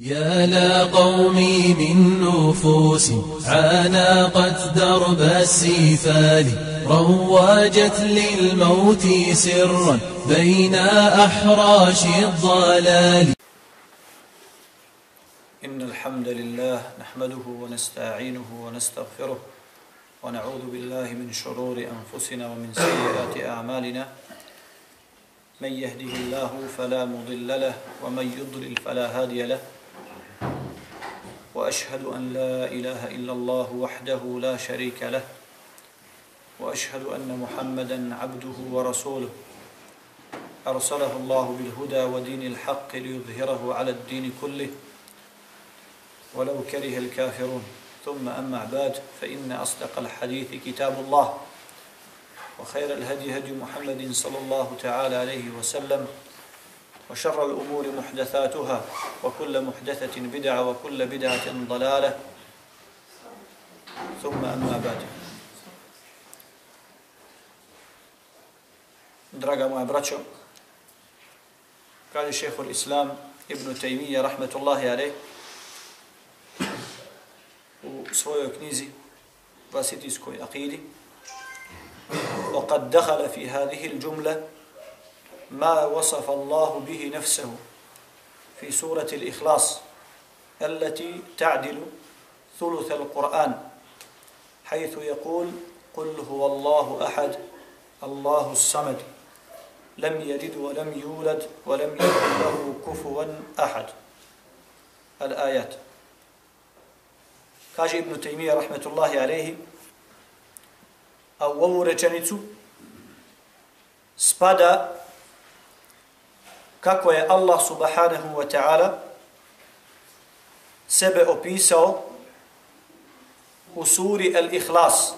يا لا قومي من نفوس عانقت درب السفال رواجت للموت سرا بين أحراش الضلال. إن الحمد لله نحمده ونستعينه ونستغفره ونعوذ بالله من شرور أنفسنا ومن سيئات أعمالنا. من يهده الله فلا مضل له ومن يضلل فلا هادي له. وأشهد أن لا إله إلا الله وحده لا شريك له وأشهد أن محمدا عبده ورسوله. أرسله الله بالهدى ودين الحق ليظهره على الدين كله. ولو كره الكافرون. ثم أما بعد فإن أصدق الحديث كتاب الله وخير الهدي هدي محمد صلى الله تعالى عليه وسلم. وشر الأمور محدثاتها وكل محدثة بدعة وكل بدعة ضلالة ثم أما بعد Draga moja braćo, kaže šehhul Islam Ibn Taymiyyah rahmetullahi alaih u svojoj knjizi Vasitijskoj akidi وقد دخل في هذه الجملة ما وصف الله به نفسه في سورة الإخلاص التي تعدل ثلث القرآن حيث يقول قل هو الله أحد الله الصمد لم يلد ولم يولد ولم يكن له كفوا أحد. الآيات. Kaže Ibn Taymiyyah rahmetullahi alaihi, a u ovu spada kako je Allah subhanahu wa ta'ala sebe opisao u suri Al-Ikhlas,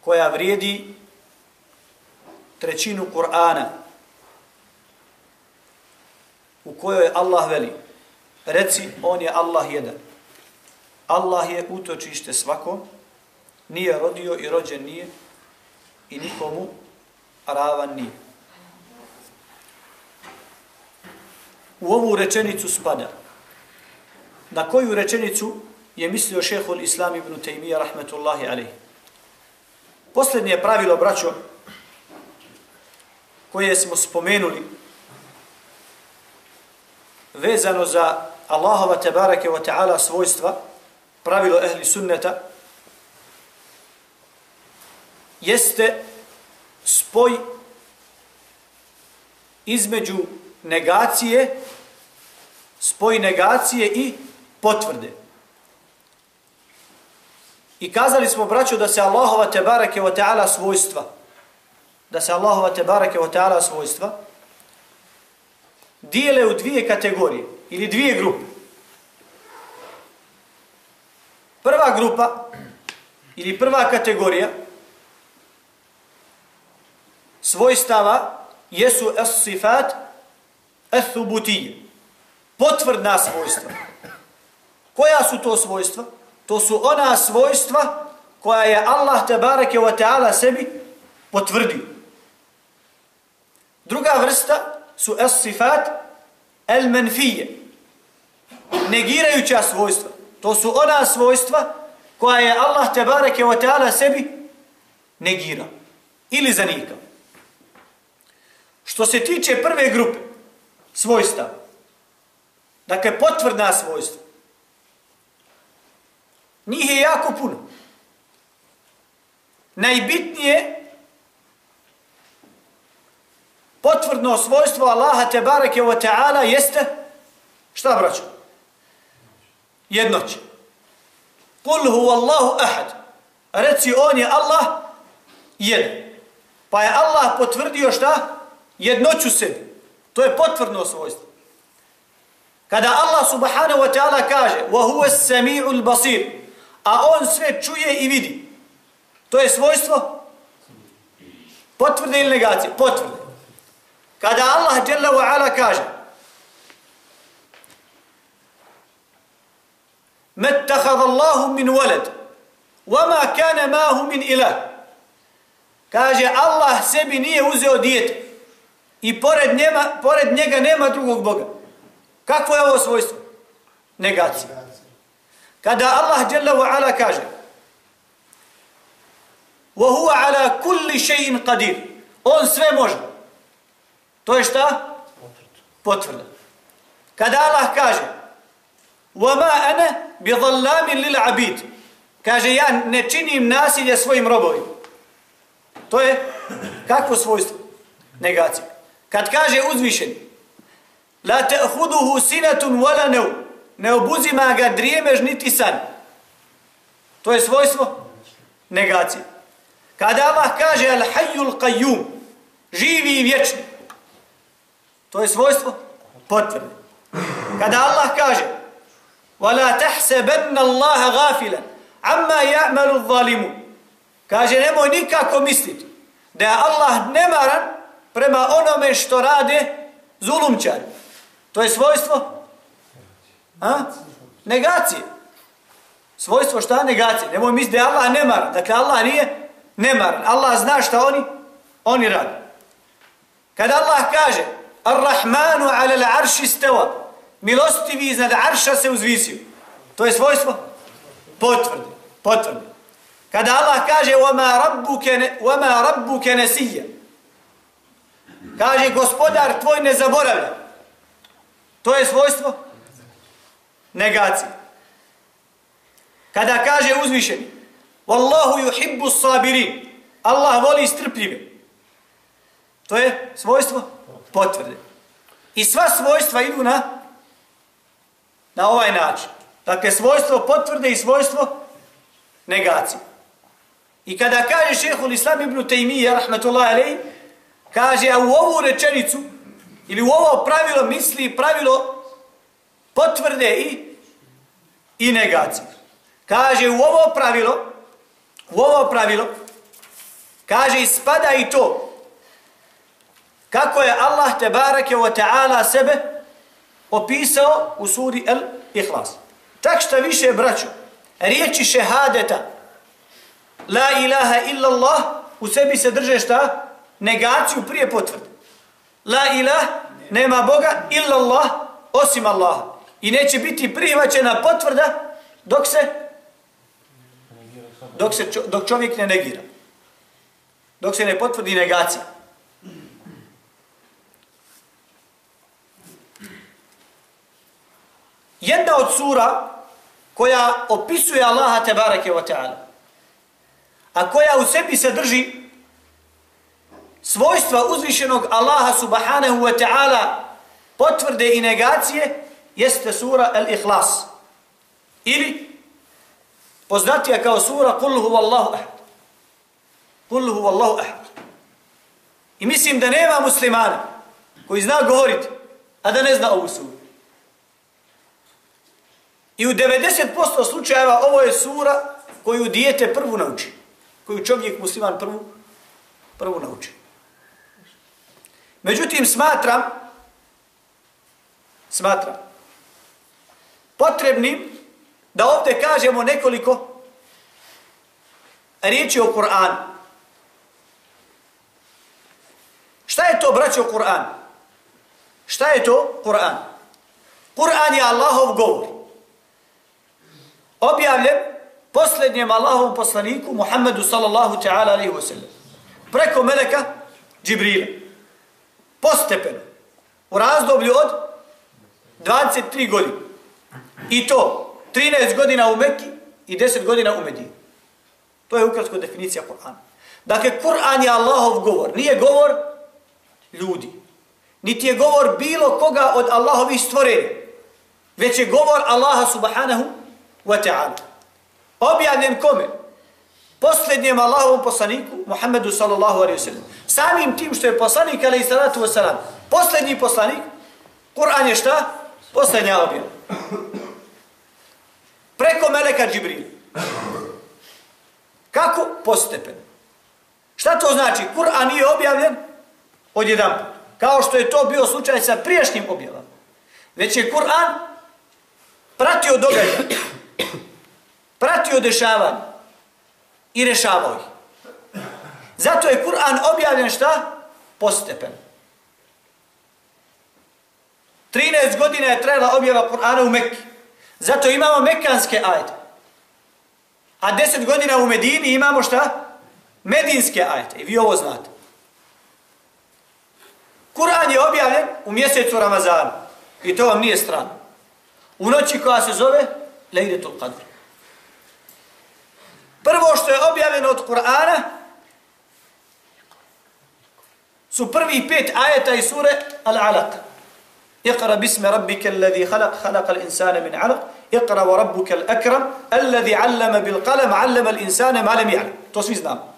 koja vrijedi trećinu Kur'ana, u kojoj Allah veli, reci, on je Allah jedan. Allah je utočište svako, nije rodio i rođen nije i nikomu ravan nije. U ovu rečenicu spada. Na koju rečenicu je mislio šehol Islam ibn Taymiyyah rahmetullahi alaih. Posljednje pravilo, braćo, koje smo spomenuli, vezano za Allahova tebareke wa ta'ala svojstva, pravilo ehli sunneta, jeste spoj između negacije, spoj negacije i potvrde. I kazali smo, braćo, da se Allahova tebareke o ta'ala svojstva, da se Allahova tebareke o ta'ala svojstva, dijele u dvije kategorije ili dvije grupe. Prva grupa ili prva kategorija svojstava jesu as-sifat ath-thubutiyya. Potvrdna svojstva. Koja su to svojstva? To su ona svojstva koja je Allah tebareke wa ta'ala sebi potvrdio. Druga vrsta su as-sifat al-menfije. Negirajuća svojstva. To su ona svojstva koja je Allah tebareke wa ta'ala sebi negirao ili zanikao. Što se tiče prve grupe svojstva, dakle potvrdna svojstva, njih je jako puno. Najbitnije potvrdno svojstvo Allaha te bareke wa ta'ala jeste šta braćo? Jednoće. Kul huwa Allahu ahad. Reci on je Allah jedan. Pa je Allah potvrdio šta? Jednoću sebi. To je potvrdno svojstvo. Kada Allah subhanahu wa ta'ala kaže wa huwa as-sami'ul basir, a on sve čuje i vidi. To je svojstvo potvrde ili negacije? Potvrde. Kada Allah Jalla wa ala kaže مَتَّخَذَ Allahu min walad وَمَا kana مَاهُ min ilah. Kaže Allah sebi nije uzeo dijete i pored, njema, pored njega nema drugog Boga. Kako je ovo svojstvo? Negacija. Kada Allah Jalla kaže وَهُوَ عَلَى كُلِّ شَيْءٍ قَدِيرٍ On sve može. To je šta? Potvrda. Kada Allah kaže وَمَا أَنَا بِظَلَّامٍ لِلْعَبِيدٍ Kaže, ja ne činim nasilje svojim robovima. To je kakvo svojstvo? Negacija. Kad kaže uzvišen, la ta'khuduhu sinatun wala naw, ne obuzima ga drijemež niti san. To je svojstvo negacije. Kada Allah kaže al hayyul qayyum, živi i vječni. To je svojstvo potvrde. Kada Allah kaže wala tahsabanna Allaha ghafilan amma ya'malu adh-dhalimun. Kaže nemoj nikako misliti da je Allah nemaran prema onome što rade zulumčari. To je svojstvo? A? Negacije. Svojstvo šta? Negacije. Nemoj misliti da je Allah nemar. Dakle, Allah nije nemar. Allah zna šta oni, oni rade. Kada Allah kaže Ar-Rahmanu ala l'arši steva milostivi iznad arša se uzvisio. To je svojstvo? Potvrde. Potvrde. Kada Allah kaže وَمَا رَبُّكَ, وَمَا رَبُّكَ نَسِيَّ Kaže, gospodar tvoj ne zaboravlja. To je svojstvo negacije. Kada kaže uzvišeni, Wallahu yuhibbu sabirin. Allah voli strpljive. To je svojstvo potvrde. I sva svojstva idu na na ovaj način. Dakle, svojstvo potvrde i svojstvo negacije. I kada kaže šehhul Islam ibn Taymiyyah, rahmatullahi alaihi, Kaže, a u ovu rečenicu, ili u ovo pravilo misli pravilo potvrde i, i negacije. Kaže, u ovo pravilo, u ovo pravilo, kaže, ispada i to, kako je Allah te barake wa ta'ala sebe opisao u suri El Ihlas. Tak šta više, braćo, riječi šehadeta, la ilaha illallah, u sebi se drže šta? Negaciju prije potvrde. La ilah, nema Boga, illa Allah, osim Allaha. I neće biti prihvaćena potvrda dok se dok, se, dok čovjek ne negira. Dok se ne potvrdi negacija. Jedna od sura koja opisuje Allaha tebareke wa ta'ala, a koja u sebi se drži svojstva uzvišenog Allaha subhanahu wa ta'ala potvrde i negacije jeste sura Al-Ikhlas. Ili poznatija kao sura Kul huvallahu ahad. Kul huvallahu ahad. I mislim da nema muslimana koji zna govoriti, a da ne zna ovu suru. I u 90% slučajeva ovo je sura koju dijete prvu nauči. Koju čovjek musliman prvu, prvu nauči. Međutim, smatram, smatram, potrebnim da ovdje kažemo nekoliko riječi o Kur'anu. Šta je to, braćo, Kur'an? Šta je to Kur'an? Kur'an je Allahov govor. Objavljen posljednjem Allahovom poslaniku Muhammedu sallallahu ta'ala alaihi wa sallam. Preko meleka Džibrila postepeno, u razdoblju od 23 godine. I to 13 godina u Mekki i 10 godina u Medini. To je ukratko definicija Kur'ana. Dakle, Kur'an je Allahov govor, nije govor ljudi. Niti je govor bilo koga od Allahovih stvorenja, već je govor Allaha subhanahu wa ta'ala. Objavljen kome? Posljednjem Allahovom poslaniku, Muhammedu sallallahu alaihi wa sallam samim tim što je poslanik, ali i salatu wasalam, posljednji poslanik, Kur'an je šta? Posljednja objava. Preko Meleka Džibril. Kako? Postepeno. Šta to znači? Kur'an nije objavljen od jedan put. Kao što je to bio slučaj sa prijašnjim objavama. Već je Kur'an pratio događaj, pratio dešavanje i rešavao ih. Zato je Kur'an objavljen šta? Postepeno. 13 godina je trajala objava Kur'ana u Mekki. Zato imamo mekanske ajde. A 10 godina u Medini imamo šta? Medinske ajde. I vi ovo znate. Kur'an je objavljen u mjesecu Ramazanu. I to vam nije strano. U noći koja se zove Lejdetul Qadr. Prvo što je objavljeno od Kur'ana su prvi pet ajeta iz sure Al-Alaq. Iqra bismi rabbike alladhi khalaq khalaqa al-insana min 'alaq. Iqra wa rabbuke al-akram alladhi 'allama bil qalam 'allama al-insana ma lam ya'lam. To svi znamo.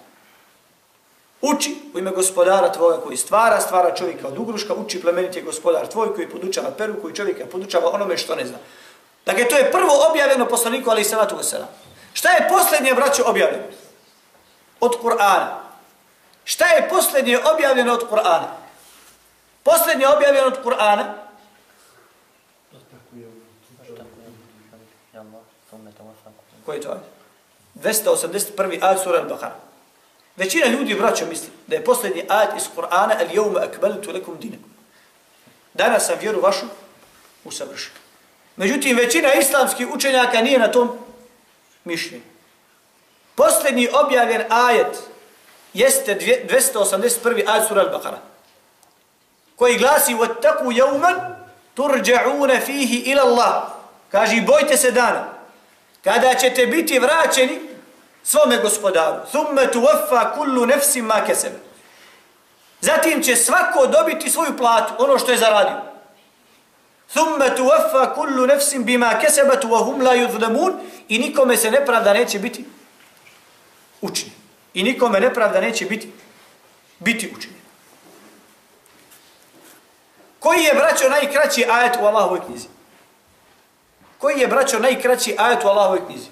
Uči u ime gospodara tvoga koji stvara, stvara čovjeka od ugruška, uči plemeniti gospodar tvoj koji podučava peru, koji čovjeka podučava onome što ne zna. Dakle, to je prvo objavljeno poslaniku, ali i salatu wasalam. Šta je posljednje, braćo, objavljeno? Od Kur'ana. Šta je posljednje objavljeno od Kur'ana? Posljednje objavljeno od Kur'ana? Koji je to? 281. ad sura al-Baqara. Većina ljudi, braćo, misli da je posljednji ajat iz Kur'ana al jevme akbaltu lekum dinakum. Danas sam vjeru vašu usavršio. Međutim, većina islamskih učenjaka nije na tom mišljenju. Posljednji objavljen ajet jeste 281. ajet sura al-Baqara koji glasi وَتَّقُوا يَوْمًا تُرْجَعُونَ فِيهِ إِلَى اللَّهِ Kaži, bojte se dana kada ćete biti vraćeni svome gospodaru. Thumme tuwaffa kullu nefsim ma kesebe. Zatim će svako dobiti svoju platu, ono što je zaradio. Thumma tuwaffa kullu nafsin bima kasabat wa hum la yuzlamun i nikome se nepravda neće biti učinjen. I nikome nepravda neće biti biti učinjen. Koji je, braćo, najkraći ajet u Allahovoj knjizi? Koji je, braćo, najkraći ajet u Allahovoj knjizi?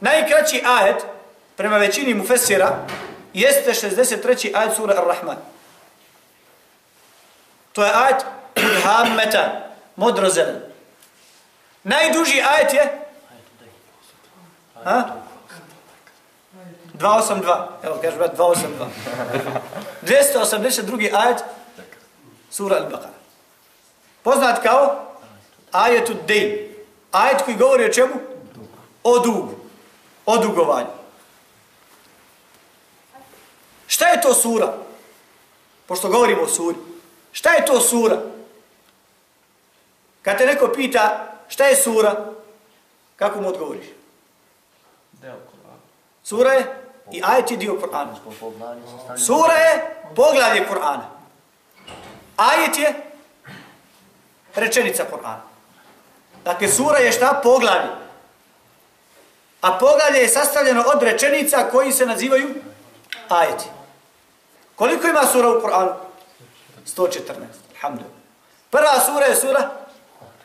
Najkraći ajet, prema većini mufesira, jeste 63. ajet sura Ar-Rahman. To je ajet Hammeta, modro zelen. Najduži ajet je? Ha? 282. Evo, kažu brat, 282. 282. ajet sura Al-Baqara. Poznat kao ajetu Dejn. Ajet koji govori o čemu? O dugu o dugovanju. Šta je to sura? Pošto govorimo o suri. Šta je to sura? Kad te neko pita šta je sura, kako mu odgovoriš? Deo Kur'ana. Sura je i ajet je dio Kur'ana. Sura je poglavlje Kur'ana. Ajet je rečenica Kur'ana. Dakle, sura je šta? Poglavlje. A poglavlje je sastavljeno od rečenica koji se nazivaju ajeti. Koliko ima sura u Kur'anu? 114. Alhamdulillah. Prva sura je sura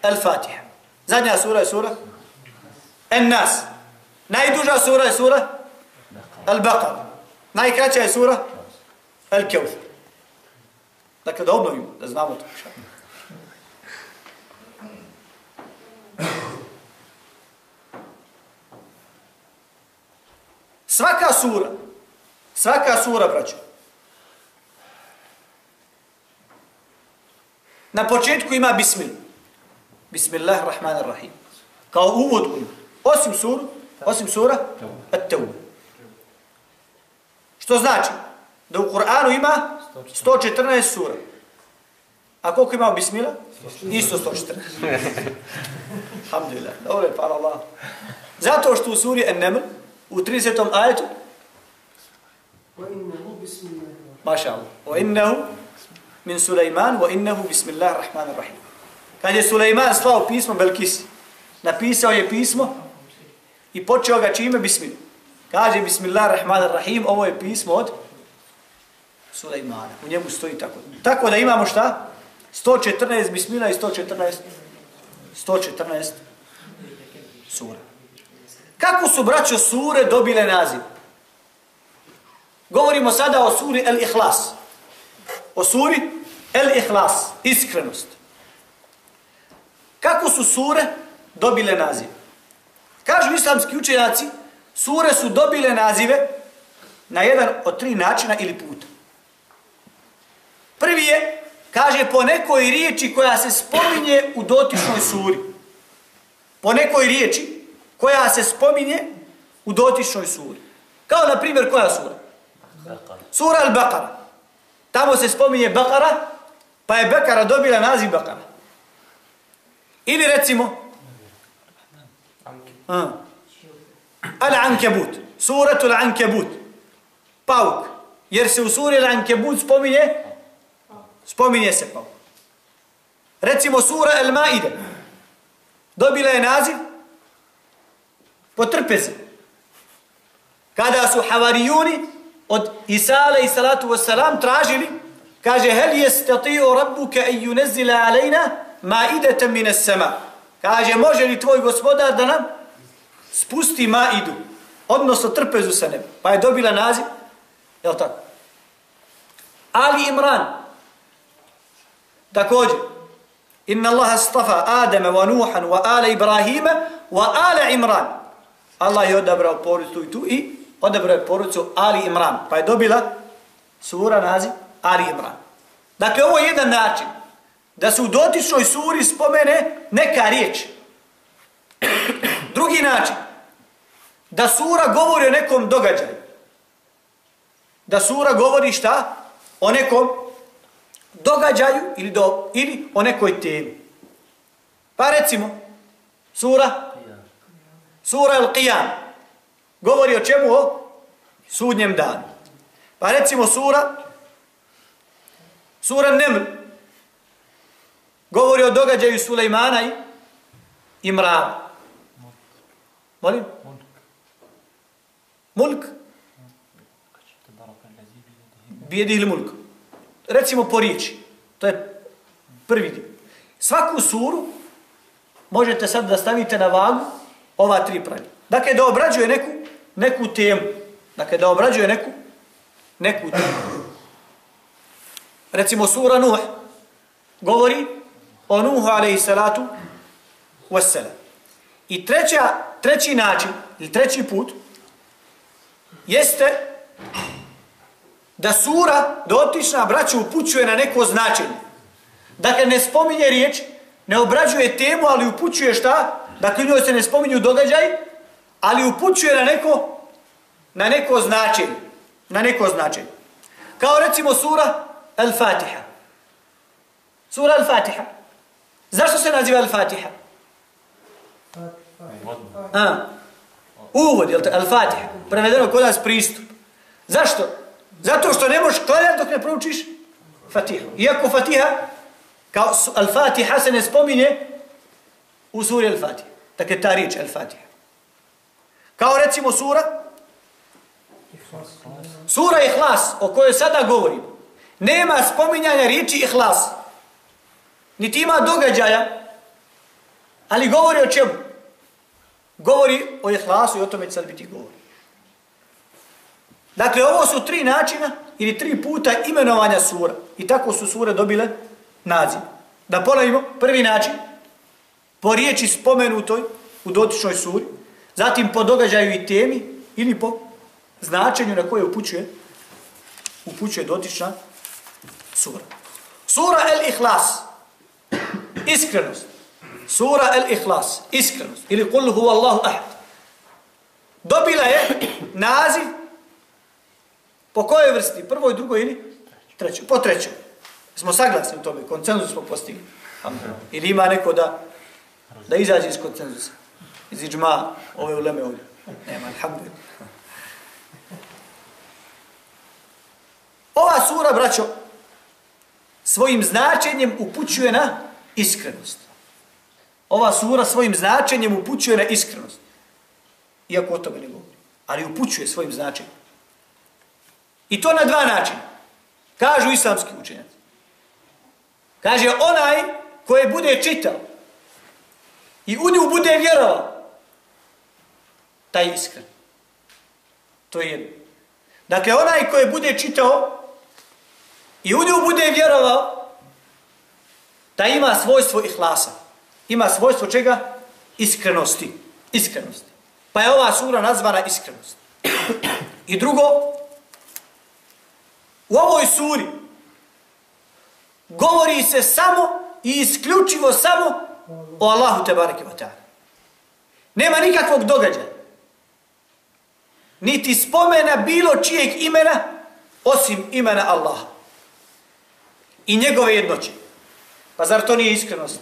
Al-Fatiha. Zadnja sura je sura An-Nas. Najduža sura je sura Al-Baqar. Najkraća je sura Al-Kawthar. Dakle, da obnovimo, da znamo to. Svaka sura, svaka sura, braćo, na početku ima bismilu. Bismillahirrahmanirrahim. Kao uvod u Osim sura, osim sura, at-tawba. Što znači? Da u Kur'anu ima 114 sura. A koliko ima bismila? Isto 114. Alhamdulillah. Dobro je, par Allah. Zato što u suri An-Naml, u 30. ajetu Maša Allah. Wa innehu min Sulejman wa innahu bismillah rahman rahim. Kad je Sulejman slao pismo Belkisi, napisao je pismo i počeo ga čime bismillah. Kaže bismillah rahman rahim, ovo je pismo od Sulejmana. U njemu stoji tako. Tako da imamo šta? 114 bismila i 114 114 sura. Kako su braćo sure dobile naziv? Govorimo sada o suri El Ihlas. O suri El Ihlas, iskrenost. Kako su sure dobile naziv? Kažu islamski učenjaci, sure su dobile nazive na jedan od tri načina ili puta. Prvi je Kaže po nekoj riječi koja se spominje u dotičnoj suri. Po nekoj riječi koja se spominje u dotičnoj suri. Kao na primjer koja sura? Sura Al-Baqara. Tamo se spominje Baqara, pa je Baqara dobila naziv Baqara. Ili recimo Al-Ankebut. Suratul Ankebut. Pauk. Jer se u suri Al-Ankebut spominje spominje se pauk. Recimo sura Al-Maide. Dobila je naziv po trpezi. Kada su havarijuni od Isa i salatu wasalam tražili, kaže, hel jestatio rabbuke i yunezile alejna ma idete mine sema. Kaže, može li tvoj gospodar da nam spusti ma idu, odnosno trpezu sa neba. Pa je dobila naziv, je li tako? Ali Imran, također, inna Allaha stafa Adama wa Nuhan wa ala Ibrahima wa ala Imran. Allah je odabrao porodicu i tu i odabrao je porodicu Ali Imran. Pa je dobila sura naziv Ali Imran. Dakle, ovo je jedan način da se u dotičnoj suri spomene neka riječ. Drugi način, da sura govori o nekom događaju. Da sura govori šta? O nekom događaju ili, do, ili o nekoj temi. Pa recimo, sura Sura Al-Qiyam govori o čemu? O sudnjem danu. Pa recimo sura Sura Nemr govori o događaju Sulejmana i Imran. Molim? Mulk. Bijedi ili mulk. Recimo po riječi. To je prvi dio. Svaku suru možete sad da stavite na vagu ova tri pravi. Dakle, da obrađuje neku, neku temu. Dakle, da obrađuje neku, neku temu. Recimo sura Nuh govori o Nuhu alaihi salatu wassalam. I treća, treći način, ili treći put, jeste da sura dotična braća upućuje na neko značenje. Dakle, ne spominje riječ, ne obrađuje temu, ali upućuje šta? Dakle, njoj se ne spominju događaj, ali upućuje na neko, na neko značenje. Na neko značenje. Kao recimo sura Al-Fatiha. Sura Al-Fatiha. Zašto se naziva Al-Fatiha? A, uvod, jel te, Al-Fatiha. Prevedeno kod nas pristup. Zašto? Zato što ne možeš klanjati dok ne proučiš Fatiha. Iako Fatiha, kao Al-Fatiha se ne spominje u suri Al-Fatiha. Dakle, ta riječ Al-Fatiha. Kao recimo sura Sura Ihlas, o kojoj sada govorim, nema spominjanja riječi Ihlas. Niti ima događaja, ali govori o čemu? Govori o Ihlasu i o tome će sad biti govori. Dakle, ovo su tri načina ili tri puta imenovanja sura. I tako su sure dobile naziv. Da ponovimo, prvi način, po riječi spomenutoj u dotičnoj suri, zatim po događaju i temi ili po značenju na koje upućuje upućuje dotična sura. Sura El-Ihlas, iskrenost. Sura El-Ihlas, iskrenost. Ili kul huwa Allahu ahad. Dobila je naziv po kojoj vrsti? Prvoj, drugoj ili trećoj? Po trećoj. Smo saglasni u tome, koncenzus smo postigli. Ili ima neko da da izađe iz koncenzusa, iz iđma ove uleme ovdje. Nema, alhamdulillah. Ova sura, braćo, svojim značenjem upućuje na iskrenost. Ova sura svojim značenjem upućuje na iskrenost. Iako o tome ne govori. Ali upućuje svojim značenjem. I to na dva načina. Kažu islamski učenjaci. Kaže, onaj koje bude čitao i u nju bude vjerovao, taj iskren. To je jedno. Dakle, onaj koji bude čitao i u nju bude vjerovao, da ima svojstvo ihlasa. Ima svojstvo čega? Iskrenosti. Iskrenosti. Pa je ova sura nazvana iskrenost. I drugo, u ovoj suri govori se samo i isključivo samo o Allahu te bareke wa ta'ala. Nema nikakvog događaja. Niti spomena bilo čijeg imena osim imena Allaha. I njegove jednoće. Pa zar to nije iskrenost?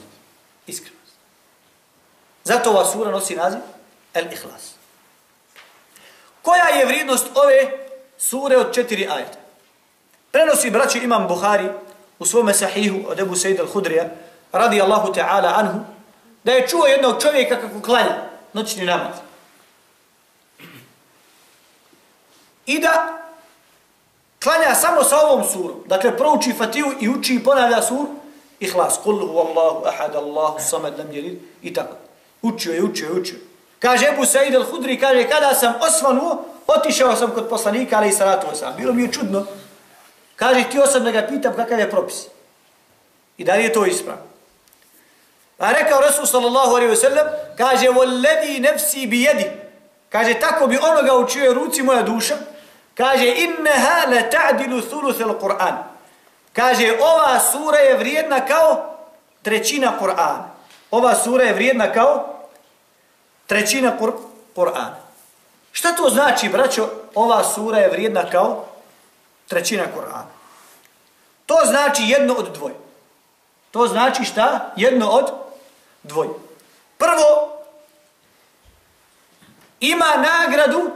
Iskrenost. Zato ova sura nosi naziv El-Ihlas. Koja je vrijednost ove sure od četiri ajeta? Prenosi braći Imam Buhari u svome sahihu od Ebu Sejda al-Hudrija radi Allahu ta'ala anhu da je čuo jednog čovjeka kako klanja noćni namaz. I da klanja samo sa ovom surom. Dakle, prouči Fatihu i uči i ponavlja suru Ihlas. Kul hu Allahu ahad Allahu samad lam jelid. I tako. Učio je, učio je, učio. Kaže Ebu Sa'id al-Hudri, kaže, kada sam osvanuo, otišao sam kod poslanika, ali i salatu sam. Bilo mi je čudno. Kaže, htio sam da ga pitam kakav je propis. I da li je to ispravno. A rekao Rasul sallallahu alaihi wa sallam, kaže, وَالَّذِي نَفْسِي بِيَدِ Kaže, tako bi onoga učio ruci moja duša. Kaže, إِنَّهَا لَتَعْدِلُ ثُلُثَ الْقُرْآنِ Kaže, ova sura je vrijedna kao trećina Kur'ana. Ova sura je vrijedna kao trećina Kur'ana. Šta to znači, braćo, ova sura je vrijedna kao trećina Kur'ana? To znači jedno od dvoje. To znači šta? Jedno od dvoje. Prvo, ima nagradu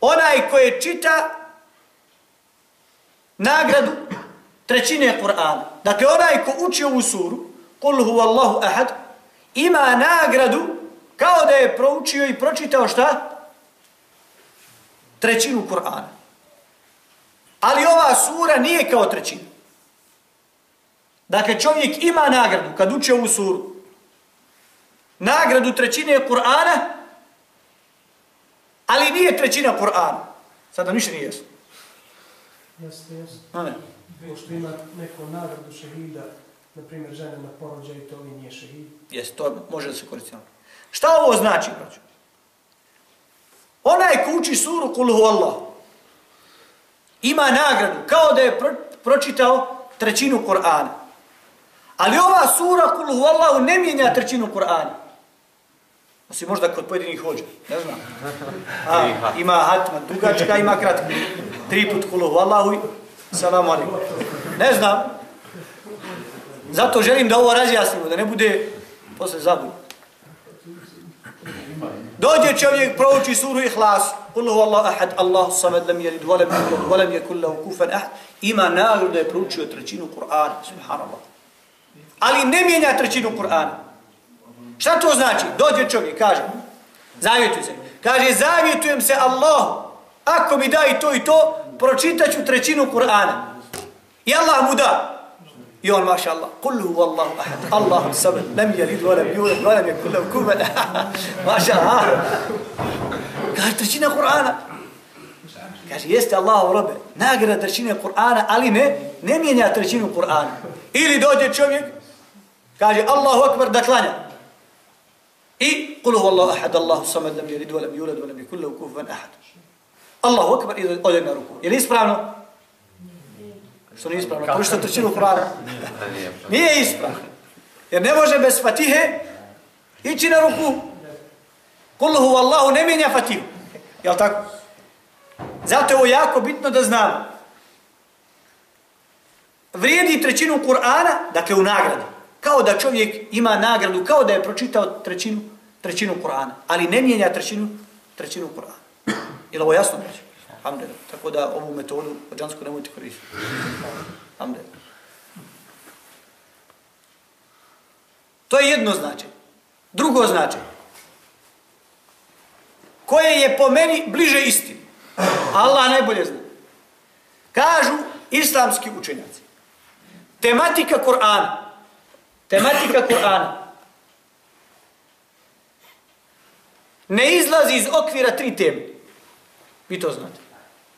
onaj koje čita nagradu trećine Kur'ana. Dakle, onaj ko uči ovu suru, Kul huvallahu ahad, ima nagradu kao da je proučio i pročitao šta? Trećinu Kur'ana. Ali ova sura nije kao trećina. Dakle, čovjek ima nagradu kad uči ovu suru. Nagradu trećine Kur'ana, ali nije trećina Kur'ana. Sada ništa nije jasno. Jeste, jeste. Ne. Pošto ima neko nagradu šehida, na primjer žena na porođaju, to li nije šehid. Jeste, to može da se koristi. Šta ovo znači, braću? Onaj ko uči suru Kulhu Allah ima nagradu kao da je pro pročitao trećinu Kur'ana. Ali ova sura Kulhu Allah ne mijenja trećinu Kur'ana. Osim možda kod pojedinih hođa. Ne znam. A, ima hatma dugačka, ima kratka. Tri put Kulhu Allahu i salamu alaikum. Ne znam. Zato želim da ovo razjasnimo, da ne bude posle zabudno. Dođe čovjek, prouči suru Ihlas, Kul hu Allah ahad, Allah samad lam jelid, volam jelid, volam je kullahu kufan ahad, ima nagradu da je proučio trećinu Kur'ana, subhanallah. Ali ne mijenja trećinu Kur'ana. Šta to znači? Dođe čovjek, kaže, zavjetuj se. Kaže, zavjetujem se Allahu, ako mi da i to i to, pročitaću trećinu Kur'ana. I Allah mu da. I on, maša Allah, kullu wallahu ahad, Allahu sabr, nem yalid, wa lam yulad, wa lam je lahu. Maša Allah. Kaže, trećina Kur'ana. Kaže, jeste Allahu robe, nagrada trećine Kur'ana, ali ne, ne mijenja trećinu Kur'ana. Ili dođe čovjek, kaže, Allahu akbar da klanja. I, kul hu ahad, Allahu samad, lam yalid, wa lam yulad, wa lam yakul lahu kufuwan ahad. Allahu akbar i ode na ruku. Je li ispravno? Što nije ispravno? Kao što trećinu Kur'ana? Nije ispravno. Jer ne može bez fatihe ići na ruku. Kulluhu Allahu ne mijenja fatihu. Jel tako? Zato je ovo jako bitno da znamo. Vrijedi trećinu Kur'ana, dakle u nagradi. Kao da čovjek ima nagradu, kao da je pročitao trećinu, trećinu Kur'ana. Ali ne mijenja trećinu, trećinu Kur'ana. Je li ovo jasno? Reći? Alhamdulillah. Tako da ovu metodu ođansku nemojte koristiti. Alhamdulillah. To je jedno značenje. Drugo značenje. Koje je po meni bliže istini. Allah najbolje zna. Kažu islamski učenjaci. Tematika Kur'ana. Tematika Kur'ana. Ne izlazi iz okvira tri teme. Vi to znate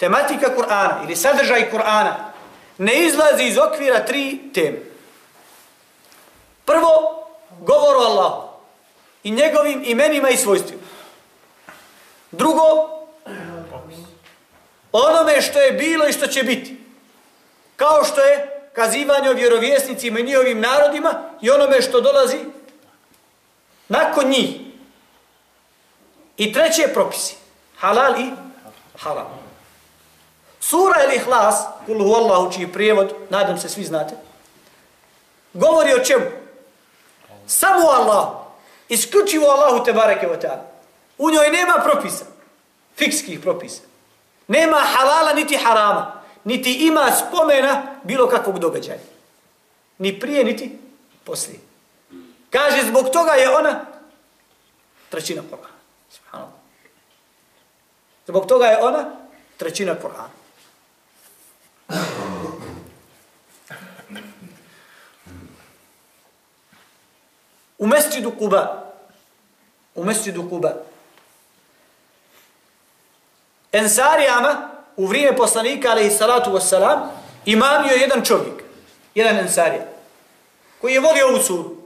tematika Kur'ana ili sadržaj Kur'ana ne izlazi iz okvira tri teme. Prvo, govor o Allahu i njegovim imenima i svojstvima. Drugo, onome što je bilo i što će biti. Kao što je kazivanje o vjerovjesnicima i njihovim narodima i onome što dolazi nakon njih. I treće propisi. Halal i haram. Sura ili hlas, kul hu Allahu čiji prijevod, nadam se svi znate, govori o čemu? Samo Allah, isključivo Allahu te bareke o ta'ala. U njoj nema propisa, fikskih propisa. Nema halala niti harama, niti ima spomena bilo kakvog događaja. Ni prije, niti poslije. Kaže, zbog toga je ona trećina Subhanallah. Zbog toga je ona trećina Kur'ana. U mesjidu Kuba, u mesjidu Kuba, Ensarijama, u vrijeme poslanika, ali i salatu wassalam, imamio jedan čovjek, jedan Ensarija, koji je volio ovu suru.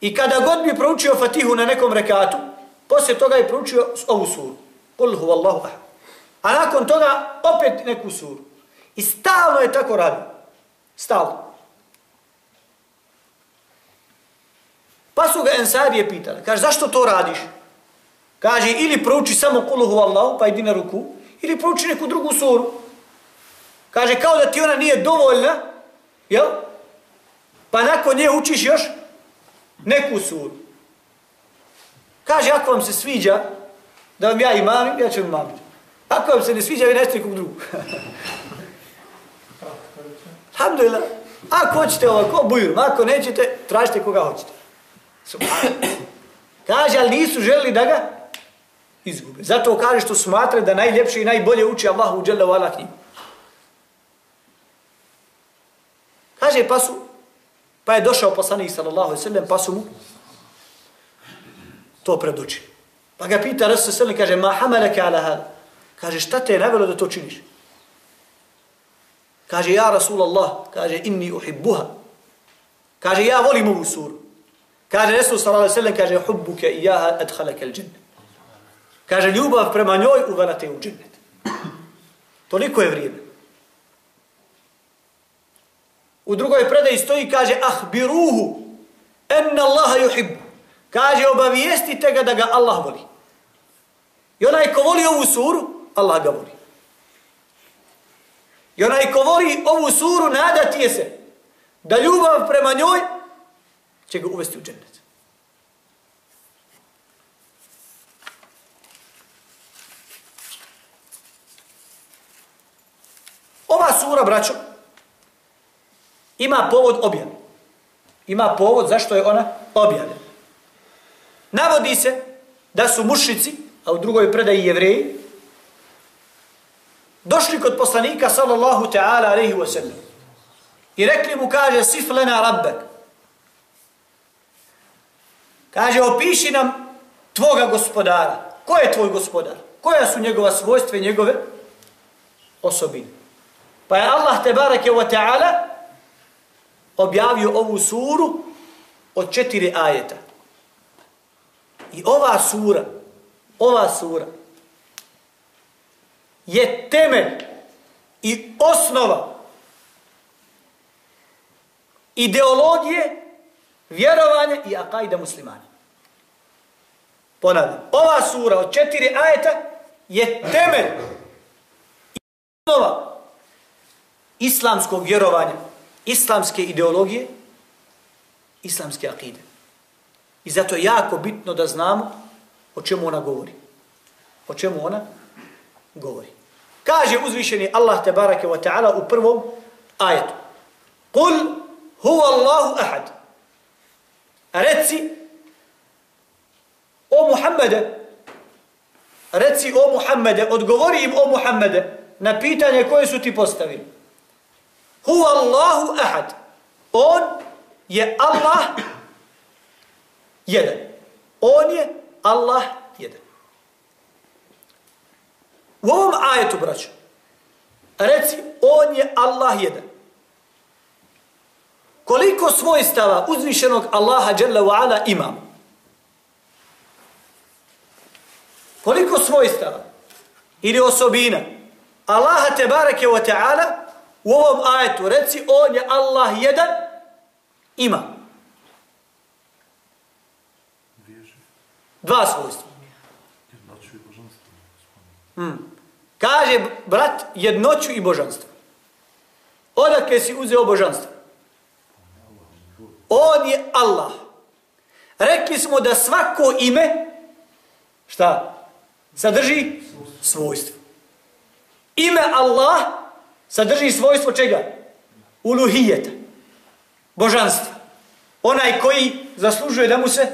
I kada god bi proučio Fatihu na nekom rekatu, poslije toga je proučio ovu suru. Kul hu Allahu ahad. A nakon toga opet neku suru. I stalno je tako radio. Stalno. Pa su ga Ensarije pitali. Kaže, zašto to radiš? Kaže, ili prouči samo kuluhu Allahu, pa idi na ruku, ili prouči neku drugu suru. Kaže, kao da ti ona nije dovoljna, jel? Pa nakon nje učiš još neku suru. Kaže, ako vam se sviđa da vam ja imamim, ja ću vam imamiti. Ako vam se ne sviđa, vi nećete nekog drugog. Alhamdulillah. Ako hoćete ovako, bujur. Ako nećete, tražite koga hoćete. Kaže, ali nisu želili da ga izgube. Zato kaže što smatra da najljepše i najbolje uči Allahu uđele u Allah knjigu. Kaže, pa su, pa je došao poslanik sallallahu alejhi ve sellem pa su mu to preduči. Pa ga pita Rasul sallallahu kaže, ma hamalaka ala hal. Kaže, šta te je navelo da to činiš? Kaže, ja Rasulullah, kaže, inni uhibbuha. Kaže, ja volim ovu suru. Kaže Resul sallallahu alejhi ve sellem kaže hubbuka iyaha adkhalaka al-jannah. Kaže ljubav prema njoj uvela te u džennet. Toliko je vrijeme. U drugoj predaji stoji kaže ahbiruhu enna Allaha yuhibbu. Kaže obavijestite ga da ga Allah voli. I onaj ko voli ovu suru, Allah ga voli. I onaj ko voli ovu suru, nadati je se da ljubav prema njoj će ga uvesti u džennet. Ova sura, braćo, ima povod objave. Ima povod zašto je ona objavljena. Navodi se da su mušici, a u drugoj predaji jevreji, došli kod poslanika sallallahu ta'ala alaihi wa sallam i rekli mu, kaže, sif lena rabbek, Kaže, opiši nam tvoga gospodara. Ko je tvoj gospodar? Koja su njegova svojstva i njegove osobine? Pa je Allah te barake wa ta'ala objavio ovu suru od četiri ajeta. I ova sura, ova sura je temelj i osnova ideologije, vjerovanja i akajda muslimana. Ponavljam, ova sura od četiri ajeta je temelj i osnova islamskog vjerovanja, islamske ideologije, islamske akide. I zato je jako bitno da znamo o čemu ona govori. O čemu ona govori. Kaže uzvišeni Allah te barake wa ta'ala u prvom ajetu. Kul huwa Allahu ahad. Reci o Muhammede, reci o Muhammede, odgovori im o Muhammede na pitanje koje su ti postavili. Hu Allahu ahad. On je Allah jedan. On je Allah jedan. U ovom ajetu, braću, reci, on je Allah jedan. Koliko svojstava uzvišenog Allaha Jalla wa ala imamo? koliko svojstava ili osobina Allaha Tebareke wa ta'ala u ovom ajetu, reci, on je Allah jedan, ima. Dva svojstva. Hmm. Kaže, brat, jednoću i božanstvo. Odakle si uzeo božanstvo? On je Allah. Rekli smo da svako ime, šta? Sadrži svojstvo. Ime Allah sadrži svojstvo čega? Uluhijeta. Božanstva. Onaj koji zaslužuje da mu se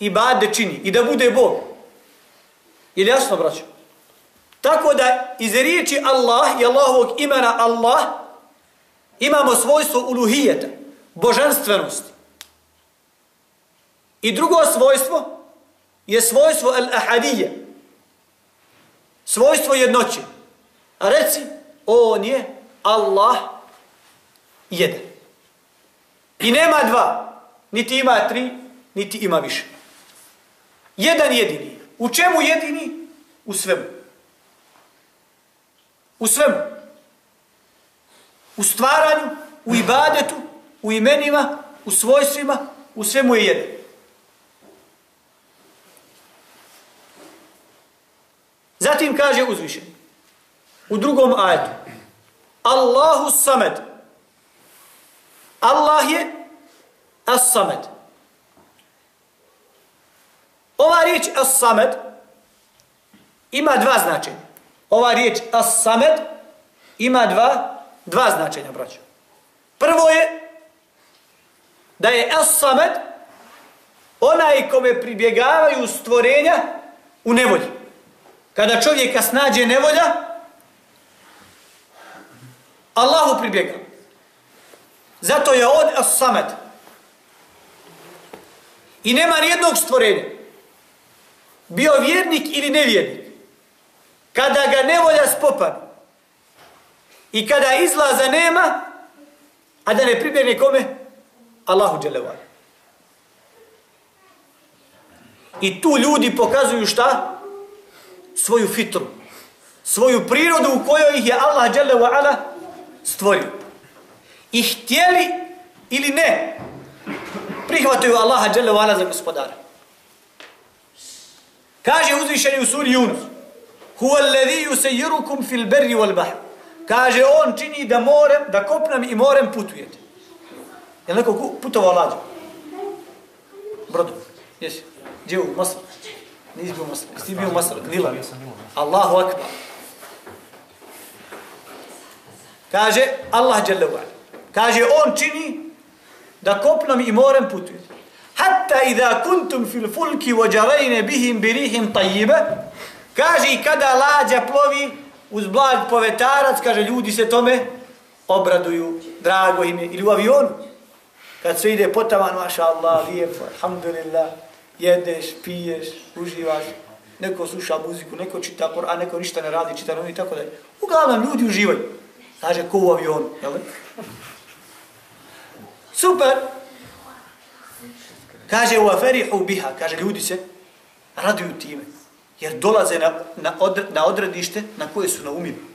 i bade čini i da bude Bog. Je li jasno, braćo? Tako da iz riječi Allah i Allahovog imena Allah imamo svojstvo uluhijeta, božanstvenosti. I drugo svojstvo je svojstvo al-ahadije, svojstvo jednoće. A reci, on je Allah jedan. I nema dva, niti ima tri, niti ima više. Jedan jedini. U čemu jedini? U svemu. U svemu. U stvaranju, u ibadetu, u imenima, u svojstvima, u svemu je jedan. Zatim kaže uzvišen. U drugom ajetu. Allahu samed. Allah je as-samed. Ova riječ as-samed ima dva značenja. Ova riječ as-samed ima dva, dva značenja, braćo. Prvo je da je as-samed onaj kome pribjegavaju stvorenja u nevolji. Kada čovjeka snađe nevolja, Allahu pribjega. Zato je on as-samed. I nema nijednog stvorenja. Bio vjernik ili nevjernik. Kada ga nevolja spopane i kada izlaza nema, a da ne pribjegne kome? Allahu dželevala. I tu ljudi pokazuju šta? svoju fitru, svoju prirodu u kojoj ih je Allah dželle stvorio. I htjeli ili ne, prihvataju Allaha dželle ve ala za gospodara. Kaže uzvišeni u suri Yunus: "Huwa alladhi yusayyirukum fil barri wal bahr." Kaže on čini da morem, da kopnem i morem putujete. Je neko putovao lađom? Brodu. Jesi. Gdje u Masr? Nisi bio u. Jesi bio u? Nila. Allahu akbar. Kaže Allah dželle Kaže on čini da kopnom i morem putuje. Hatta idha kuntum fil fulki wa jarayna bihim bi rihin tayyiba. Kaže i kada lađa plovi uz blag povetarac, kaže ljudi se tome obraduju, drago im je. Ili u avionu, kad se ide potaman, maša Allah, lijepo, alhamdulillah, jedeš, piješ, uživaš, neko sluša muziku, neko čita Kur'an, neko ništa ne radi, čita novi i tako dalje. Uglavnom ljudi uživaju. Kaže, ko u avion, jel? Super! Kaže, u aferi biha, kaže, ljudi se raduju time, jer dolaze na, na, odr, na odredište na koje su na umim.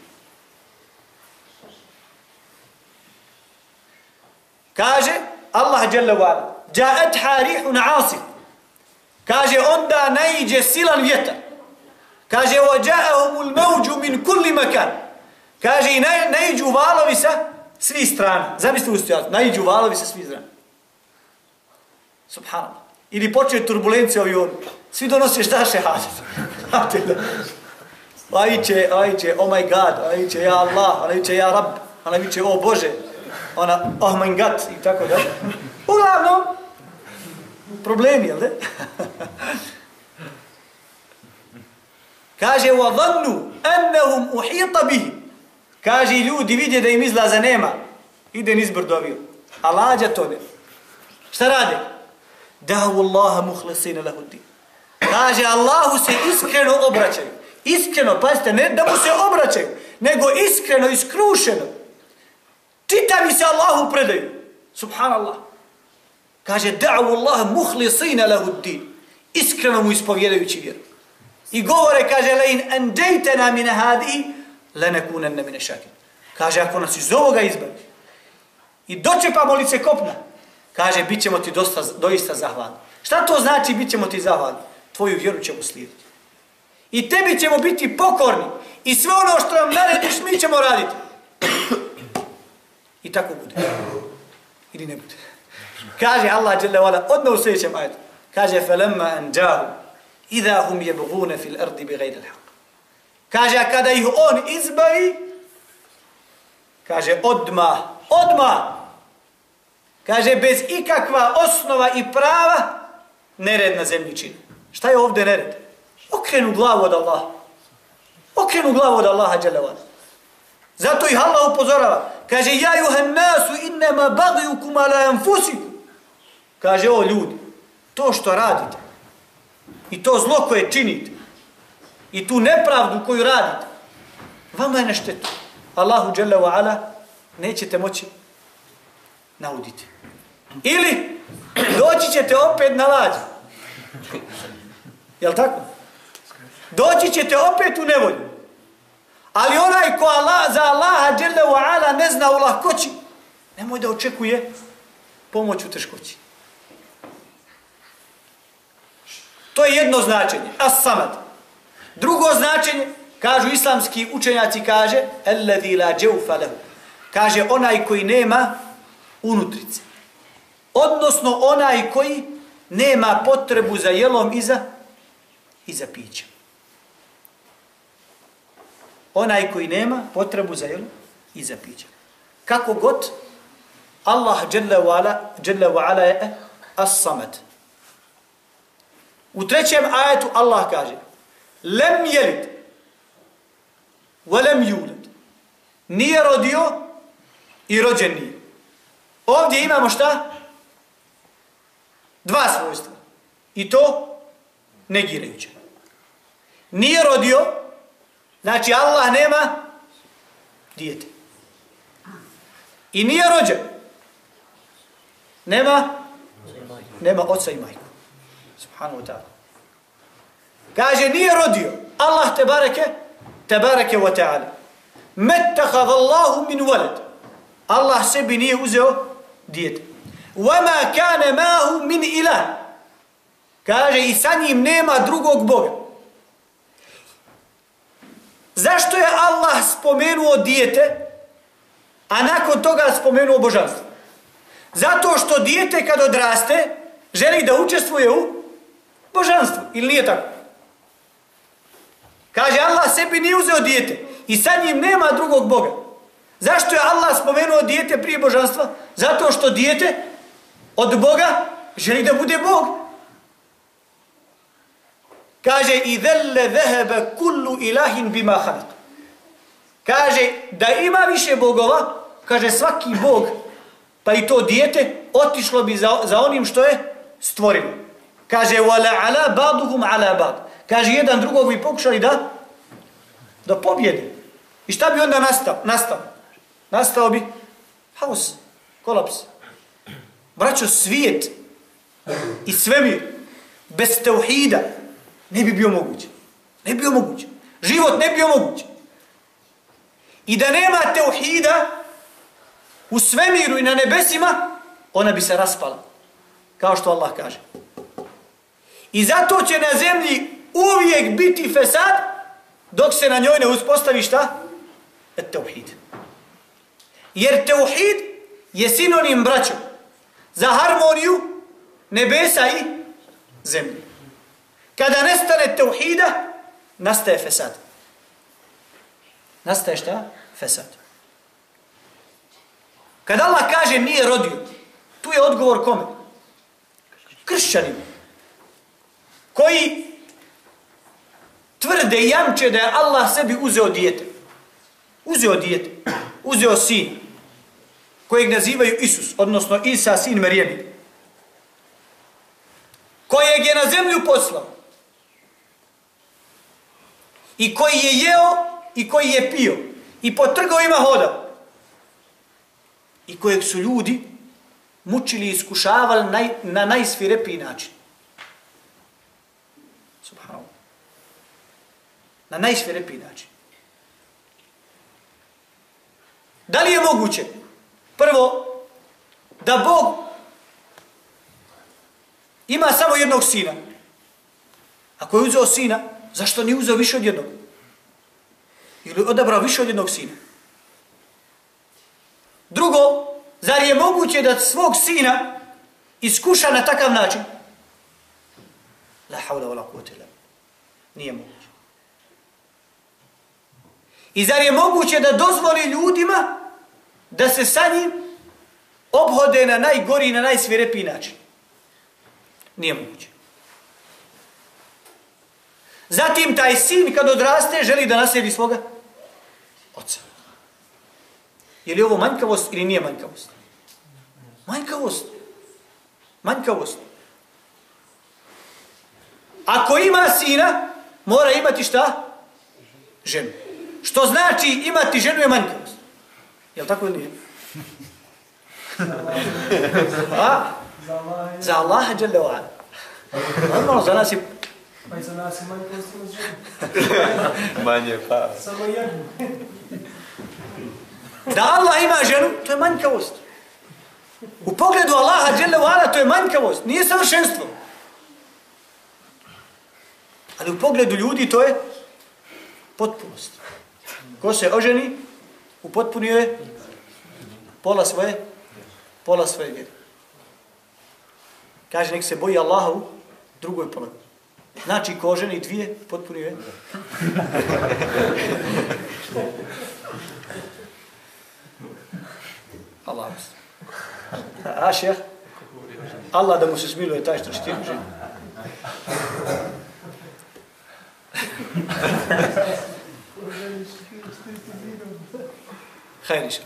Kaže, Allah jalla wa'ala, "Ja'at harihun harihu na asif. Kaže, onda najđe silan vjetar. Kaže, ođa'ahumul mevđu min kulli makanu. Kaže, i najđu valovi sa svi strana. Zamislite u situaciju, najđu valovi sa svi strana. Subhanallah. Ili počne turbulencija ovi avionu. Svi donose šta še hađe. Ajče, ajče, oh my god, ajče, ja Allah, ajče, ja Rab, ona viće, o Bože, ona, oh my god, i tako da. Uglavnom, problemi, jel ne? Kaže, wa dhannu annahum uhita bihi. Kaže, ljudi vidje da im izlaza nema. Ide niz brdovio. A lađa to ne. Šta rade? Dahu Allaha muhlisina lahudin. Kaže, Allahu se iskreno obraćaju. Iskreno, pazite, ne da mu se obraćaju, nego iskreno, iskrušeno. Čitavi se Allahu predaju. Subhanallah. Kaže, da'u Allah muhlisina lahu din. Iskreno mu ispovjedajući vjeru. I govore, kaže, le in min hadi, le nekunenne mine šakim. Kaže, ako nas iz ovoga izbavi i dočepamo lice kopna, kaže, bit ćemo ti dosta, doista zahvalni. Šta to znači bit ćemo ti zahvalni? Tvoju vjeru ćemo slijediti. I tebi ćemo biti pokorni. I sve ono što nam narediš, mi ćemo raditi. I tako bude. Ili ne bude. Kaže Allah dželle vala odmah u sljedećem ajetu. Kaže felemma anjahu idha hum yabghuna fil ardi bighayri al-haq. Kaže a kada ih on izbavi kaže odma odma kaže bez ikakva osnova i prava nered na zemlji čini. Šta je ovdje nered? Okrenu glavu od Allaha. Okrenu glavu od Allaha dželle vala. Zato ih Allah upozorava. Kaže, ja juhan nasu innama bagijukum ala anfusikum. Kaže, o ljudi, to što radite i to zlo koje činite i tu nepravdu koju radite, vama je štetu. Allahu dželle wa ala nećete moći nauditi. Ili doći ćete opet na lađu. Jel tako? Doći ćete opet u nevolju. Ali onaj ko Allah, za Allaha dželle wa ala ne zna u lahkoći, nemoj da očekuje pomoć u teškoći. To je jedno značenje, as-samad. Drugo značenje, kažu islamski učenjaci, kaže, alladhi la jawfa. Kaže, onaj koji nema unutrice. Odnosno, onaj koji nema potrebu za jelom i za, i za pićem. Onaj koji nema potrebu za jelom i za pićem. Kako god, Allah jalla wa ala, jalla wa ala je as-samad. U trećem ajetu Allah kaže Lem jelit Velem julid Nije rodio i rođen nije. Ovdje imamo šta? Dva svojstva. I to negirajuće. Nije rodio, znači Allah nema dijete. I nije rođen. Nema nema oca i majku subhanahu wa ta'ala. Kaže, nije rodio. Allah te bareke, te bareke wa ta'ala. Mettahad Allahu min walad. Allah sebi nije uzeo dijete. Wama kane mahu min ilah. Kaže, i sa njim nema drugog Boga. Zašto je Allah spomenuo dijete, a nakon toga spomenuo božanstvo? Zato što dijete kad odraste, želi da učestvuje u božanstvu. Ili nije tako? Kaže Allah sebi nije uzeo dijete i sa njim nema drugog Boga. Zašto je Allah spomenuo dijete prije božanstva? Zato što dijete od Boga želi da bude Bog. Kaže i dhelle dhehebe kullu ilahin bima halak. Kaže da ima više bogova, kaže svaki bog, pa i to dijete, otišlo bi za, za onim što je stvorilo. Kaže, wala ala baduhum ala bad. Kaže, jedan drugog bi pokušali da da pobjede. I šta bi onda nastao? Nastao, nastao bi haos, kolaps. Braćo, svijet i svemir bez teuhida ne bi bio moguće. Ne bi bio moguće. Život ne bi bio moguće. I da nema teuhida u svemiru i na nebesima, ona bi se raspala. Kao što Allah kaže. I zato će na zemlji uvijek biti fesad dok se na njoj ne uspostavi šta? Et teuhid. Jer teuhid je sinonim braćom za harmoniju nebesa i zemlje. Kada nestane teuhida, nastaje fesad. Nastaje šta? Fesad. Kada Allah kaže nije rodio, tu je odgovor kome? Kršćanima koji tvrde i jamče da je Allah sebi uzeo dijete. Uzeo dijete. Uzeo sin. Kojeg nazivaju Isus, odnosno Isa, sin Marijemi. Kojeg je na zemlju poslao. I koji je jeo i koji je pio. I po trgovima hodao. I kojeg su ljudi mučili i iskušavali naj, na najsvirepiji način. Na najsvirepiji način. Da li je moguće? Prvo, da Bog ima samo jednog sina. Ako je uzeo sina, zašto nije uzeo više od jednog? Ili odabrao više od jednog sina? Drugo, zar je moguće da svog sina iskuša na takav način? La haula wa la kuvvete illa Nije moguće. I zar je moguće da dozvoli ljudima da se sa njim obhode na najgori i na najsvirepi način? Nije moguće. Zatim taj sin kad odraste želi da naslijedi svoga oca. Je li ovo manjkavost ili nije manjkavost? Manjkavost. Manjkavost. Ako ima sina, mora imati šta? Ženu. Što znači imati ženu je manjkavost. Je li tako ili nije? A? Za Allaha dželle wa ala. Normalno, za nas je... Pa i za nas je manjkavost ženu. Manje pa. Samo jednu. Da Allah ima ženu, to je manjkavost. U pogledu Allaha dželle wa ala, to je manjkavost. Nije savršenstvo. Ali u pogledu ljudi to je potpunost. Ko se oženi, upotpunio je pola svoje, pola svoje vjere. Kaže, nek se boji Allahu drugoj pola. Znači, ko oženi dvije, potpunio je. Allah. A, šeh? Allah da mu se smiluje taj što štiri ženu. Hajriša.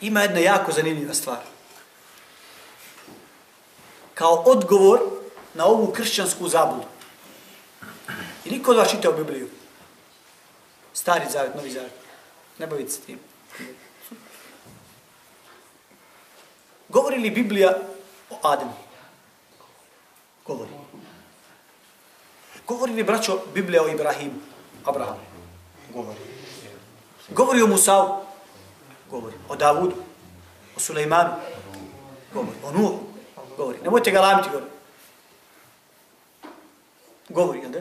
Ima jedna jako zanimljiva stvar. Kao odgovor na ovu kršćansku zabudu. I niko od vas čitao Bibliju. Stari zavjet, novi zavjet. Ne bavite se tim. Govori li Biblija o Ademu? Govori. Govori li, braćo, Biblija o Ibrahimu? Abrahamu? Govori. Govori o Musavu? Govori. O Davudu? O Sulejmanu? Govori. O Nuhu? Govori. Nemojte ga lamiti, govori. Govori, jel da?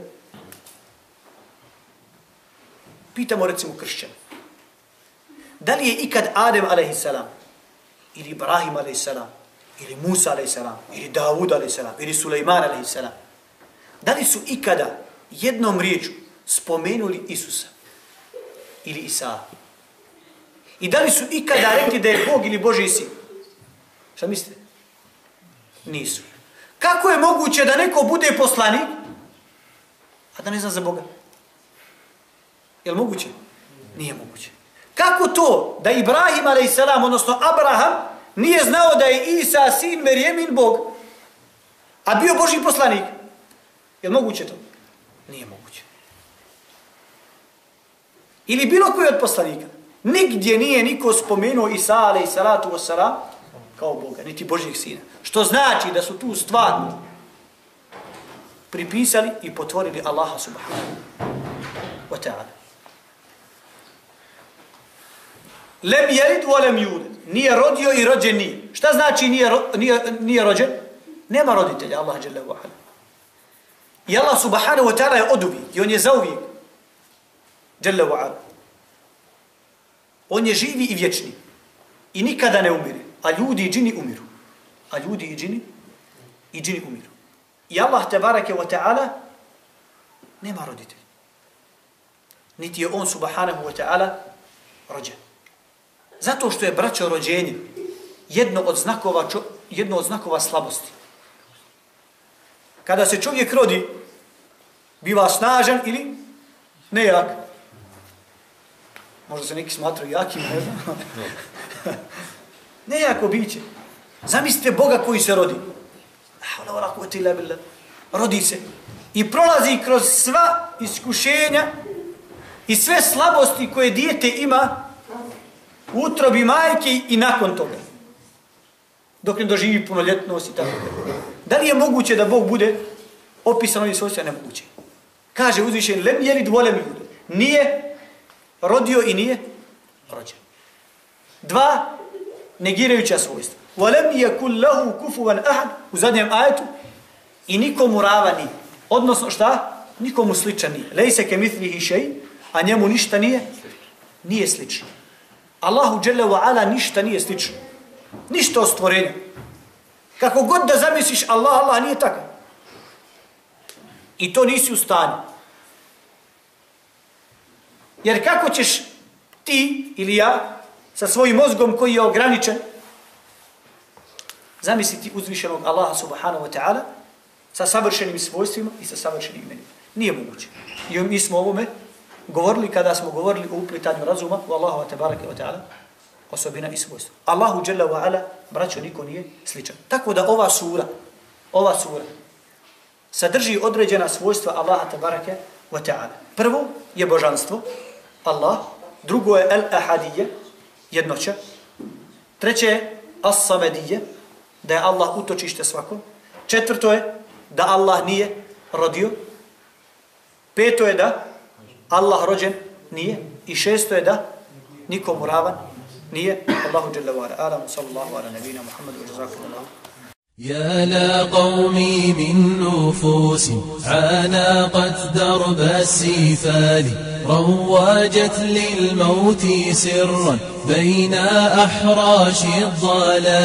Pitamo recimo kršćana. Da li je ikad Adem a.s. ili Ibrahim a.s. ili Musa a.s. ili Davud a.s. ili Sulejman a.s. Da li su ikada jednom riječu spomenuli Isusa ili Isa? I da li su ikada rekli da je Bog ili Boži sin? Šta mislite? Nisu. Kako je moguće da neko bude poslanik, a da ne zna za Boga? Je li moguće? Nije moguće. Kako to da Ibrahim a.s. odnosno Abraham nije znao da je Isa sin Merjemin Bog, a bio Boži poslanik? Je moguće to? Nije moguće. Ili bilo koji od poslanika. Nigdje nije niko spomenuo Isa a.s. kao Boga, niti Božih sina. Što znači da su tu stvar pripisali i potvorili Allaha subhanahu wa ta'ala. Lem jelid u lem jude. Nije rodio i rođen nije. Šta znači nije, nije, nije rođen? Nema roditelja, Allah dželle wa ala. I Allah subhanahu wa ta'ala je oduvijek. I on je zauvijek. Jalla wa ala. On je živi i vječni. I nikada ne umire. A ljudi i džini umiru. A ljudi i džini i džini umiru. I Allah tabarake wa ta'ala nema roditelj. Niti je on subhanahu wa ta'ala rođen. Zato što je braćo rođenje jedno od znakova, jedno od znakova slabosti. Kada se čovjek rodi, biva snažan ili nejak. Možda se neki smatraju jakim, ne znam. nejako biće. Zamislite Boga koji se rodi. Rodi se. I prolazi kroz sva iskušenja i sve slabosti koje dijete ima u utrobi majke i nakon toga. Dok ne doživi punoljetnost i tako. Da li je moguće da Bog bude opisan ovim svojstvima? Nemoguće. Kaže uzvišen, lem jeli dvole mi bude. Nije rodio i nije rođen. Dva negirajuća svojstva. Volem je kul lehu ahad u zadnjem ajetu i nikomu rava ni. Odnosno šta? Nikomu sličan ni. Lej se ke mitli hišej, a njemu ništa nije? Nije slično. Allahu dželle ve ala ništa nije slično. Ništa od stvorenja. Kako god da zamisliš Allah, Allah nije tako. I to nisi u stanju. Jer kako ćeš ti ili ja sa svojim mozgom koji je ograničen zamisliti uzvišenog Allaha subhanahu wa ta'ala sa savršenim svojstvima i sa savršenim imenima. Nije moguće. I mi smo ovome govorili kada smo govorili o uplitanju razuma u Allahu wa tabaraka wa ta'ala osobina i svojstva. Allahu dželle wa ala, braćo, niko nije sličan. Tako da ova sura, ova sura, sadrži određena svojstva Allaha tabaraka wa ta'ala. Prvo je božanstvo, Allah, drugo je el-ahadije, jednoća, treće je as-samedije, da je Allah utočište svakom, četvrto je da Allah nije rodio, peto je da Allah rođen nije i šesto je da nikomu ravan نية الله جل وعلا. أعلم وصلى الله على نبينا محمد وجزاكم الله يا لا قومي من نفوس عانقت درب السفال رواجت للموت سرا بين أحراش الضلال.